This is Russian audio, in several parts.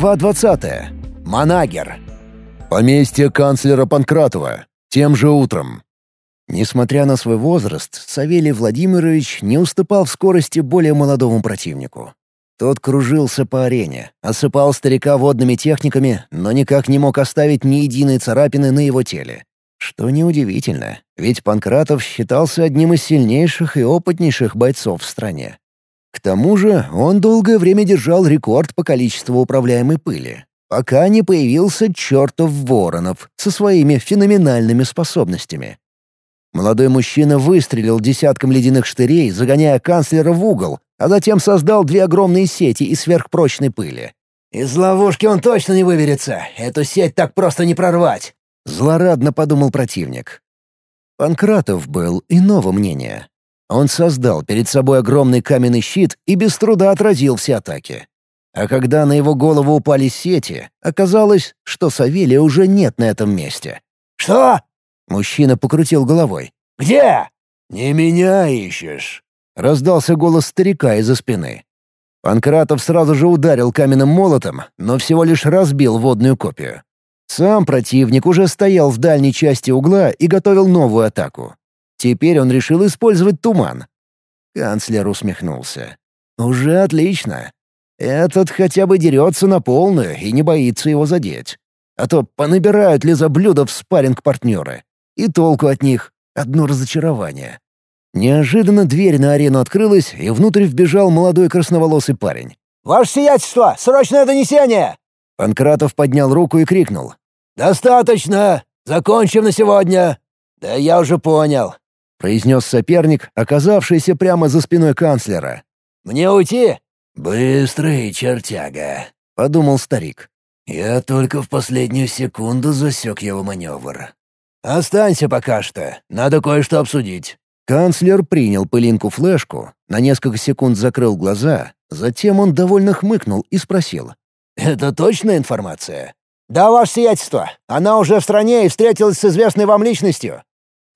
Глава 20. Манагер. Поместье канцлера Панкратова. Тем же утром. Несмотря на свой возраст, Савелий Владимирович не уступал в скорости более молодому противнику. Тот кружился по арене, осыпал старика водными техниками, но никак не мог оставить ни единой царапины на его теле. Что неудивительно, ведь Панкратов считался одним из сильнейших и опытнейших бойцов в стране. К тому же он долгое время держал рекорд по количеству управляемой пыли, пока не появился чертов Воронов со своими феноменальными способностями. Молодой мужчина выстрелил десятком ледяных штырей, загоняя канцлера в угол, а затем создал две огромные сети из сверхпрочной пыли. «Из ловушки он точно не выберется. Эту сеть так просто не прорвать!» — злорадно подумал противник. Панкратов был иного мнения. Он создал перед собой огромный каменный щит и без труда отразил все атаки. А когда на его голову упали сети, оказалось, что Савелия уже нет на этом месте. «Что?» Мужчина покрутил головой. «Где?» «Не меня ищешь», — раздался голос старика из-за спины. Панкратов сразу же ударил каменным молотом, но всего лишь разбил водную копию. Сам противник уже стоял в дальней части угла и готовил новую атаку. Теперь он решил использовать туман. Канцлер усмехнулся. «Уже отлично. Этот хотя бы дерется на полную и не боится его задеть. А то понабирают ли за блюдо в спарринг партнеры. И толку от них — одно разочарование». Неожиданно дверь на арену открылась, и внутрь вбежал молодой красноволосый парень. «Ваше сиятельство! Срочное донесение!» Панкратов поднял руку и крикнул. «Достаточно! Закончим на сегодня!» «Да я уже понял произнес соперник, оказавшийся прямо за спиной канцлера. «Мне уйти?» «Быстрый чертяга», — подумал старик. «Я только в последнюю секунду засек его маневр. Останься пока что, надо кое-что обсудить». Канцлер принял пылинку-флешку, на несколько секунд закрыл глаза, затем он довольно хмыкнул и спросил. «Это точная информация?» «Да, ваше сиятельство. Она уже в стране и встретилась с известной вам личностью».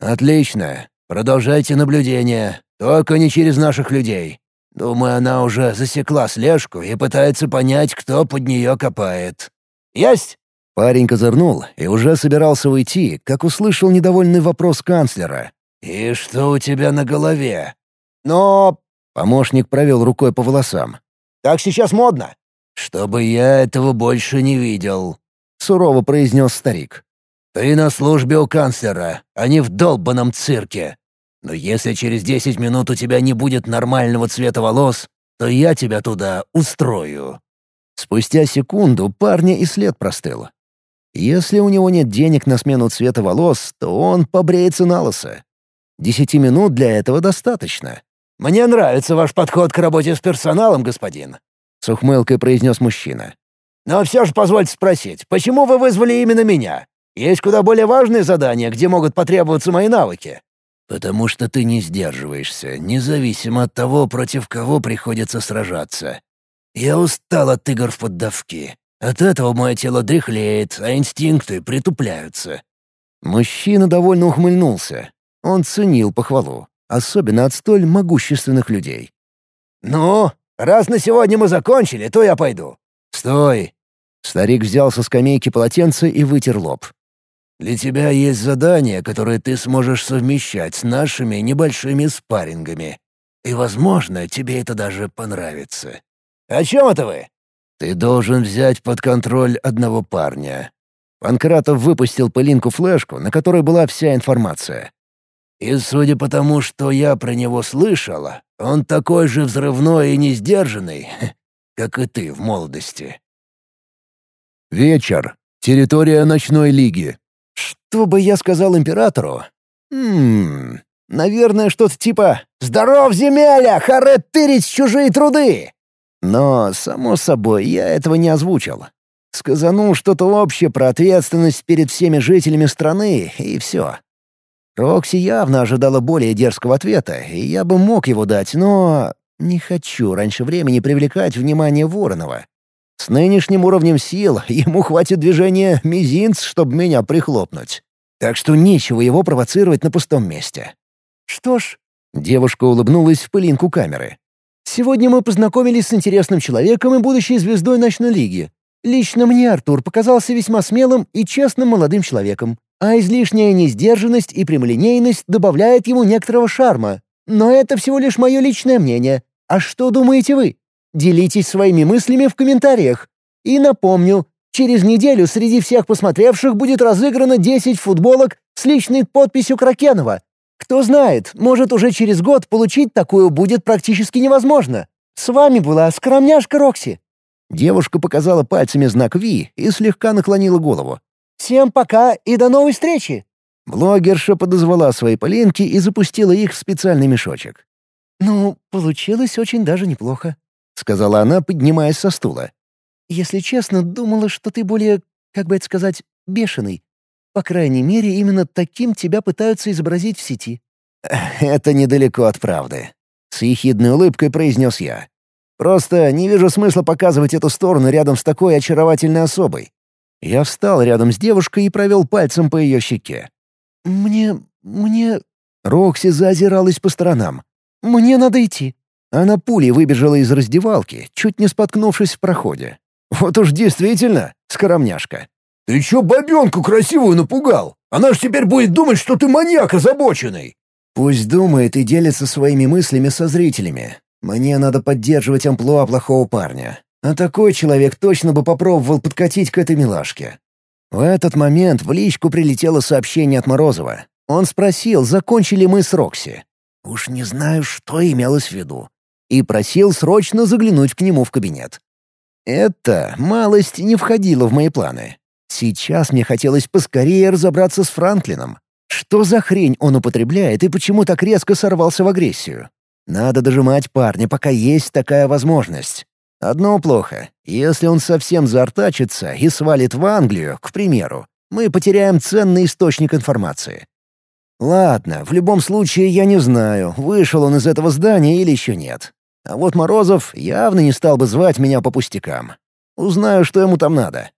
«Отлично. Продолжайте наблюдение, только не через наших людей. Думаю, она уже засекла слежку и пытается понять, кто под нее копает». «Есть!» Парень козырнул и уже собирался уйти, как услышал недовольный вопрос канцлера. «И что у тебя на голове?» «Но...» Помощник провел рукой по волосам. «Так сейчас модно». «Чтобы я этого больше не видел», — сурово произнес старик. Ты на службе у канцлера, а не в долбанном цирке. Но если через десять минут у тебя не будет нормального цвета волос, то я тебя туда устрою». Спустя секунду парня и след простыл. Если у него нет денег на смену цвета волос, то он побреется на лысо. Десяти минут для этого достаточно. «Мне нравится ваш подход к работе с персоналом, господин», — с ухмылкой произнес мужчина. «Но все же позвольте спросить, почему вы вызвали именно меня? Есть куда более важные задания, где могут потребоваться мои навыки». «Потому что ты не сдерживаешься, независимо от того, против кого приходится сражаться. Я устал от игр в поддавки. От этого мое тело дряхлеет, а инстинкты притупляются». Мужчина довольно ухмыльнулся. Он ценил похвалу, особенно от столь могущественных людей. «Ну, раз на сегодня мы закончили, то я пойду». «Стой!» Старик взял со скамейки полотенце и вытер лоб. Для тебя есть задание, которое ты сможешь совмещать с нашими небольшими спаррингами. И, возможно, тебе это даже понравится. О чем это вы? Ты должен взять под контроль одного парня. Панкратов выпустил пылинку-флешку, на которой была вся информация. И судя по тому, что я про него слышала, он такой же взрывной и несдержанный, как и ты в молодости. Вечер. Территория ночной лиги. Что бы я сказал императору? Хм, наверное, что-то типа «Здоров, земеля! Харе тырить чужие труды!» Но, само собой, я этого не озвучил. Сказанул что-то общее про ответственность перед всеми жителями страны, и все. Рокси явно ожидала более дерзкого ответа, и я бы мог его дать, но... Не хочу раньше времени привлекать внимание Воронова. С нынешним уровнем сил ему хватит движения мизинц, чтобы меня прихлопнуть. Так что нечего его провоцировать на пустом месте. Что ж, девушка улыбнулась в пылинку камеры. Сегодня мы познакомились с интересным человеком и будущей звездой ночной лиги. Лично мне Артур показался весьма смелым и честным молодым человеком, а излишняя несдержанность и прямолинейность добавляет ему некоторого шарма. Но это всего лишь мое личное мнение. А что думаете вы? Делитесь своими мыслями в комментариях. И напомню, через неделю среди всех посмотревших будет разыграно 10 футболок с личной подписью Кракенова. Кто знает, может уже через год получить такую будет практически невозможно. С вами была скромняшка Рокси. Девушка показала пальцами знак Ви и слегка наклонила голову. «Всем пока и до новой встречи!» Блогерша подозвала свои полинки и запустила их в специальный мешочек. «Ну, получилось очень даже неплохо», — сказала она, поднимаясь со стула. «Если честно, думала, что ты более, как бы это сказать, бешеный. По крайней мере, именно таким тебя пытаются изобразить в сети». «Это недалеко от правды», — с ехидной улыбкой произнес я. Просто не вижу смысла показывать эту сторону рядом с такой очаровательной особой. Я встал рядом с девушкой и провел пальцем по ее щеке. «Мне... мне...» Рокси заозиралась по сторонам. «Мне надо идти». Она пулей выбежала из раздевалки, чуть не споткнувшись в проходе. «Вот уж действительно, скоромняшка». «Ты чё бабёнку красивую напугал? Она ж теперь будет думать, что ты маньяк озабоченный!» «Пусть думает и делится своими мыслями со зрителями. Мне надо поддерживать амплуа плохого парня. А такой человек точно бы попробовал подкатить к этой милашке. В этот момент в личку прилетело сообщение от Морозова. Он спросил, закончили мы с Рокси. Уж не знаю, что имелось в виду. И просил срочно заглянуть к нему в кабинет. Это малость не входило в мои планы. Сейчас мне хотелось поскорее разобраться с Франклином. Что за хрень он употребляет и почему так резко сорвался в агрессию? Надо дожимать парня, пока есть такая возможность. Одно плохо. Если он совсем заортачится и свалит в Англию, к примеру, мы потеряем ценный источник информации. Ладно, в любом случае я не знаю, вышел он из этого здания или еще нет. А вот Морозов явно не стал бы звать меня по пустякам. Узнаю, что ему там надо.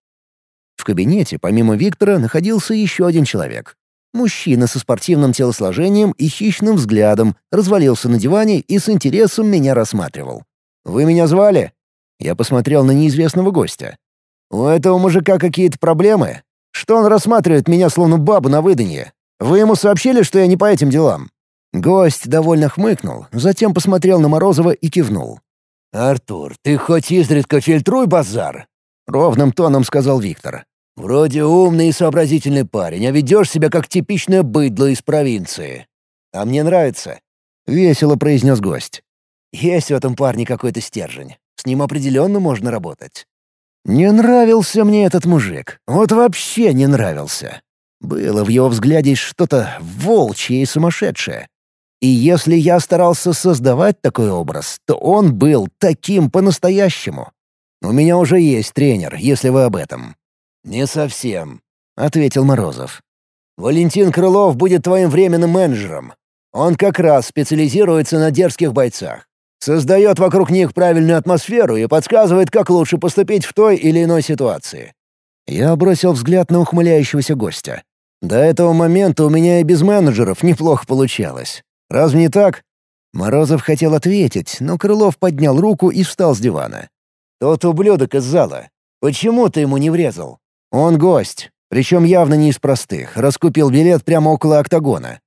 В кабинете, помимо Виктора, находился еще один человек. Мужчина со спортивным телосложением и хищным взглядом развалился на диване и с интересом меня рассматривал. «Вы меня звали?» Я посмотрел на неизвестного гостя. «У этого мужика какие-то проблемы? Что он рассматривает меня словно бабу на выданье? Вы ему сообщили, что я не по этим делам?» Гость довольно хмыкнул, затем посмотрел на Морозова и кивнул. «Артур, ты хоть изредка фильтруй базар!» — ровным тоном сказал Виктор. Вроде умный и сообразительный парень, а ведешь себя как типичное быдло из провинции. А мне нравится. Весело произнес гость. Есть в этом парне какой-то стержень. С ним определенно можно работать. Не нравился мне этот мужик. Вот вообще не нравился. Было в его взгляде что-то волчье и сумасшедшее. И если я старался создавать такой образ, то он был таким по-настоящему. У меня уже есть тренер, если вы об этом. «Не совсем», — ответил Морозов. «Валентин Крылов будет твоим временным менеджером. Он как раз специализируется на дерзких бойцах. Создает вокруг них правильную атмосферу и подсказывает, как лучше поступить в той или иной ситуации». Я бросил взгляд на ухмыляющегося гостя. До этого момента у меня и без менеджеров неплохо получалось. Разве не так? Морозов хотел ответить, но Крылов поднял руку и встал с дивана. «Тот ублюдок из зала. Почему ты ему не врезал?» Он гость, причем явно не из простых, раскупил билет прямо около октагона.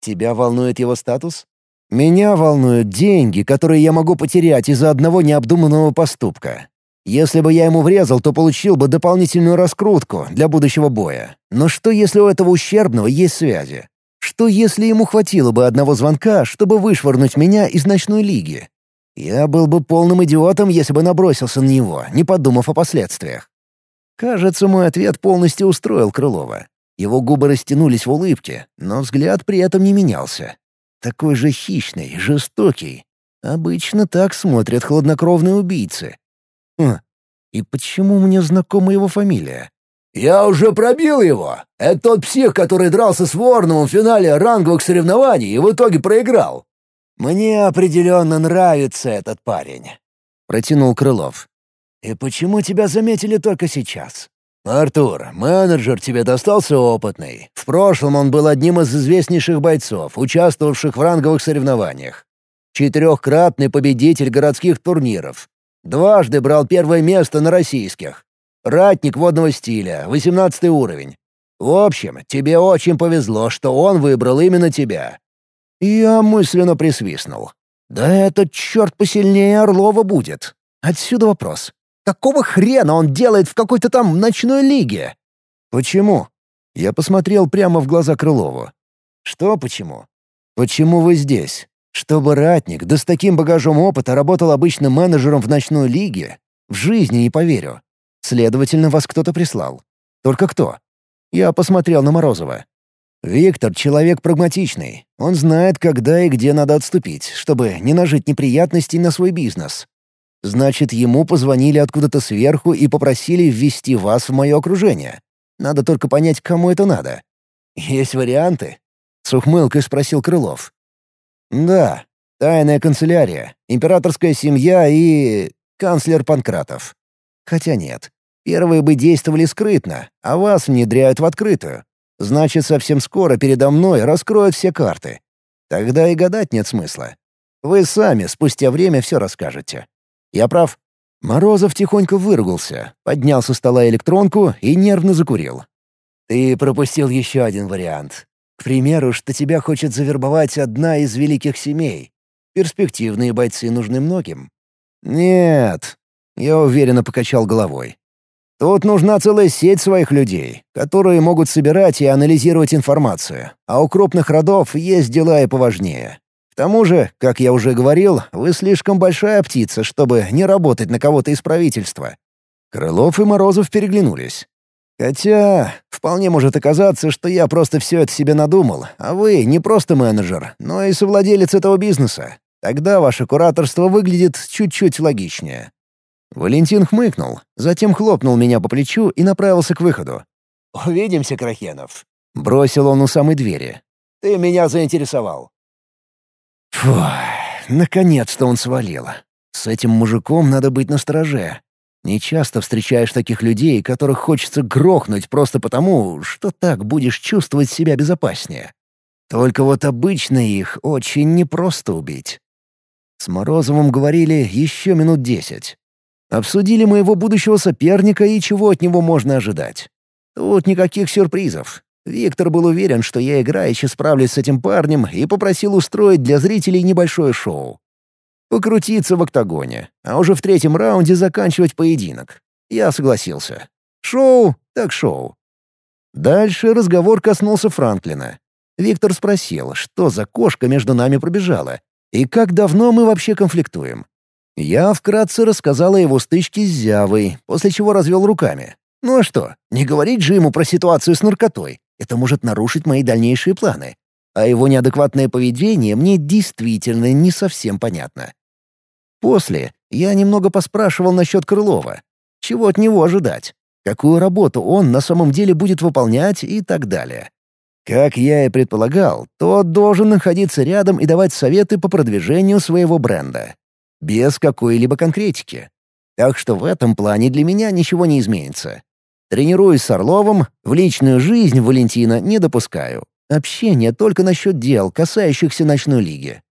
Тебя волнует его статус? Меня волнуют деньги, которые я могу потерять из-за одного необдуманного поступка. Если бы я ему врезал, то получил бы дополнительную раскрутку для будущего боя. Но что, если у этого ущербного есть связи? Что, если ему хватило бы одного звонка, чтобы вышвырнуть меня из ночной лиги? Я был бы полным идиотом, если бы набросился на него, не подумав о последствиях. Кажется, мой ответ полностью устроил Крылова. Его губы растянулись в улыбке, но взгляд при этом не менялся. Такой же хищный, жестокий. Обычно так смотрят хладнокровные убийцы. Хм, и почему мне знакома его фамилия? «Я уже пробил его. Это тот псих, который дрался с Ворновым в финале ранговых соревнований и в итоге проиграл. Мне определенно нравится этот парень», — протянул Крылов. «И почему тебя заметили только сейчас?» «Артур, менеджер тебе достался опытный. В прошлом он был одним из известнейших бойцов, участвовавших в ранговых соревнованиях. Четырехкратный победитель городских турниров. Дважды брал первое место на российских. Ратник водного стиля, 18 уровень. В общем, тебе очень повезло, что он выбрал именно тебя». Я мысленно присвистнул. «Да этот черт посильнее Орлова будет. Отсюда вопрос. Какого хрена он делает в какой-то там ночной лиге?» «Почему?» Я посмотрел прямо в глаза Крылову. «Что почему?» «Почему вы здесь? Чтобы ратник, да с таким багажом опыта работал обычным менеджером в ночной лиге? В жизни не поверю. Следовательно, вас кто-то прислал. Только кто? Я посмотрел на Морозова. Виктор — человек прагматичный. Он знает, когда и где надо отступить, чтобы не нажить неприятностей на свой бизнес. Значит, ему позвонили откуда-то сверху и попросили ввести вас в мое окружение. Надо только понять, кому это надо. Есть варианты? С ухмылкой спросил Крылов. Да, тайная канцелярия, императорская семья и... канцлер Панкратов. Хотя нет. Первые бы действовали скрытно, а вас внедряют в открытую. Значит, совсем скоро передо мной раскроют все карты. Тогда и гадать нет смысла. Вы сами спустя время все расскажете. Я прав?» Морозов тихонько выругался, поднял со стола электронку и нервно закурил. «Ты пропустил еще один вариант. К примеру, что тебя хочет завербовать одна из великих семей. Перспективные бойцы нужны многим». «Нет», — я уверенно покачал головой. Тут нужна целая сеть своих людей, которые могут собирать и анализировать информацию, а у крупных родов есть дела и поважнее. К тому же, как я уже говорил, вы слишком большая птица, чтобы не работать на кого-то из правительства». Крылов и Морозов переглянулись. «Хотя, вполне может оказаться, что я просто все это себе надумал, а вы не просто менеджер, но и совладелец этого бизнеса. Тогда ваше кураторство выглядит чуть-чуть логичнее. Валентин хмыкнул, затем хлопнул меня по плечу и направился к выходу. «Увидимся, Крахенов», — бросил он у самой двери. «Ты меня заинтересовал». Фу, наконец-то он свалил. С этим мужиком надо быть настороже. Не часто встречаешь таких людей, которых хочется грохнуть просто потому, что так будешь чувствовать себя безопаснее. Только вот обычно их очень непросто убить. С Морозовым говорили еще минут десять. Обсудили моего будущего соперника и чего от него можно ожидать. Тут никаких сюрпризов. Виктор был уверен, что я играюще справлюсь с этим парнем и попросил устроить для зрителей небольшое шоу. Покрутиться в октагоне, а уже в третьем раунде заканчивать поединок. Я согласился. Шоу так шоу. Дальше разговор коснулся Франклина. Виктор спросил, что за кошка между нами пробежала, и как давно мы вообще конфликтуем. Я вкратце рассказал о его стычке с Зявой, после чего развел руками. Ну а что, не говорить же ему про ситуацию с наркотой. Это может нарушить мои дальнейшие планы. А его неадекватное поведение мне действительно не совсем понятно. После я немного поспрашивал насчет Крылова. Чего от него ожидать? Какую работу он на самом деле будет выполнять и так далее. Как я и предполагал, тот должен находиться рядом и давать советы по продвижению своего бренда без какой-либо конкретики. Так что в этом плане для меня ничего не изменится. Тренируюсь с Орловым, в личную жизнь Валентина не допускаю. Общение только насчет дел, касающихся ночной лиги.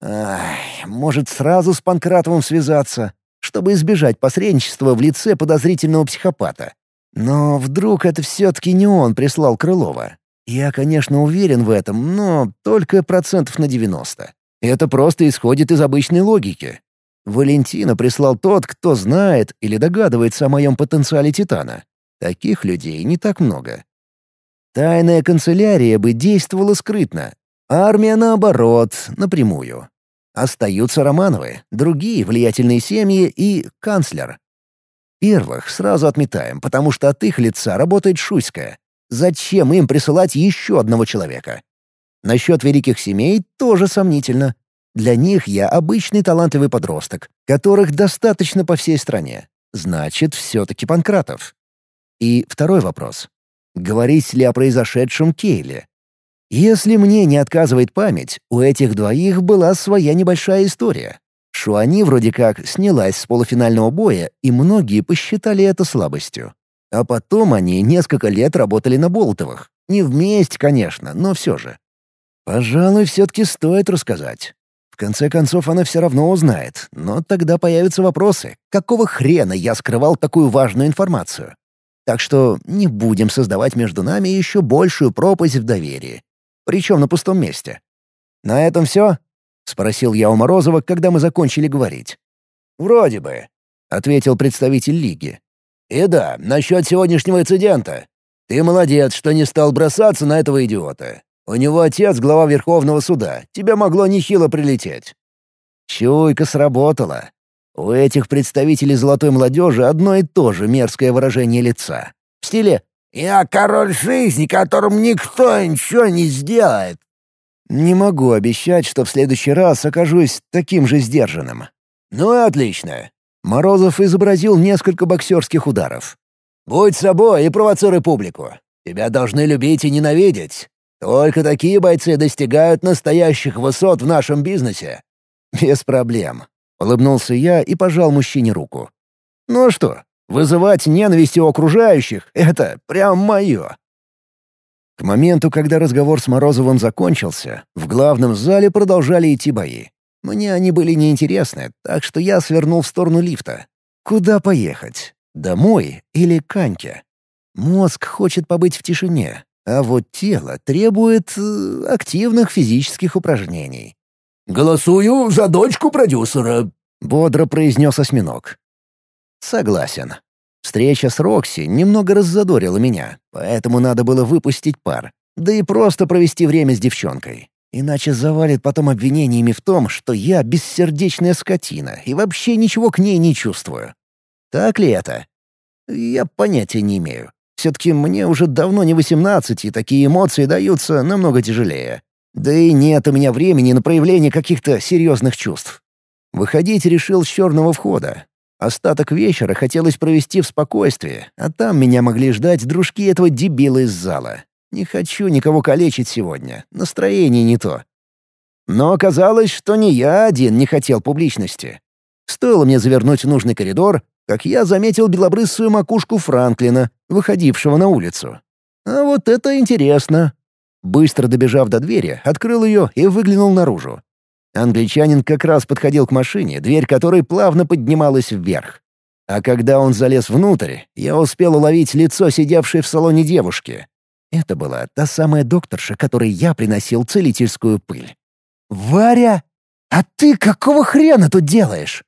Ай, может, сразу с Панкратовым связаться, чтобы избежать посредничества в лице подозрительного психопата. Но вдруг это все-таки не он прислал Крылова. Я, конечно, уверен в этом, но только процентов на 90. Это просто исходит из обычной логики. Валентина прислал тот, кто знает или догадывается о моем потенциале Титана. Таких людей не так много. Тайная канцелярия бы действовала скрытно. Армия, наоборот, напрямую. Остаются Романовы, другие влиятельные семьи и канцлер. Первых сразу отметаем, потому что от их лица работает Шуйская. Зачем им присылать еще одного человека? Насчет великих семей тоже сомнительно. Для них я обычный талантливый подросток, которых достаточно по всей стране. Значит, все-таки Панкратов. И второй вопрос. Говорить ли о произошедшем Кейле? Если мне не отказывает память, у этих двоих была своя небольшая история. Шуани вроде как снялась с полуфинального боя, и многие посчитали это слабостью. А потом они несколько лет работали на Болтовых. Не вместе, конечно, но все же. Пожалуй, все-таки стоит рассказать. В конце концов, она все равно узнает, но тогда появятся вопросы. Какого хрена я скрывал такую важную информацию? Так что не будем создавать между нами еще большую пропасть в доверии. Причем на пустом месте. «На этом все?» — спросил я у Морозова, когда мы закончили говорить. «Вроде бы», — ответил представитель Лиги. «И да, насчет сегодняшнего инцидента. Ты молодец, что не стал бросаться на этого идиота. У него отец глава Верховного суда. Тебе могло нехило прилететь». Чуйка сработала. У этих представителей золотой молодежи одно и то же мерзкое выражение лица. В стиле «Я король жизни, которым никто ничего не сделает». Не могу обещать, что в следующий раз окажусь таким же сдержанным. «Ну и отлично». Морозов изобразил несколько боксерских ударов. «Будь собой и провоцируй публику. Тебя должны любить и ненавидеть. Только такие бойцы достигают настоящих высот в нашем бизнесе». «Без проблем», — улыбнулся я и пожал мужчине руку. «Ну что, вызывать ненависть у окружающих — это прям мое». К моменту, когда разговор с Морозовым закончился, в главном зале продолжали идти бои. Мне они были неинтересны, так что я свернул в сторону лифта. Куда поехать? Домой или к Аньке? Мозг хочет побыть в тишине, а вот тело требует э, активных физических упражнений. «Голосую за дочку продюсера», — бодро произнес осьминог. «Согласен. Встреча с Рокси немного раззадорила меня, поэтому надо было выпустить пар, да и просто провести время с девчонкой. Иначе завалит потом обвинениями в том, что я бессердечная скотина и вообще ничего к ней не чувствую. Так ли это? Я понятия не имею. Все-таки мне уже давно не восемнадцать, и такие эмоции даются намного тяжелее. Да и нет у меня времени на проявление каких-то серьезных чувств. Выходить решил с черного входа. Остаток вечера хотелось провести в спокойствии, а там меня могли ждать дружки этого дебила из зала. Не хочу никого калечить сегодня, настроение не то. Но оказалось, что не я один не хотел публичности. Стоило мне завернуть в нужный коридор, как я заметил белобрысую макушку Франклина, выходившего на улицу. А вот это интересно. Быстро добежав до двери, открыл ее и выглянул наружу. Англичанин как раз подходил к машине, дверь которой плавно поднималась вверх. А когда он залез внутрь, я успел уловить лицо сидевшей в салоне девушки. Это была та самая докторша, которой я приносил целительскую пыль. «Варя, а ты какого хрена тут делаешь?»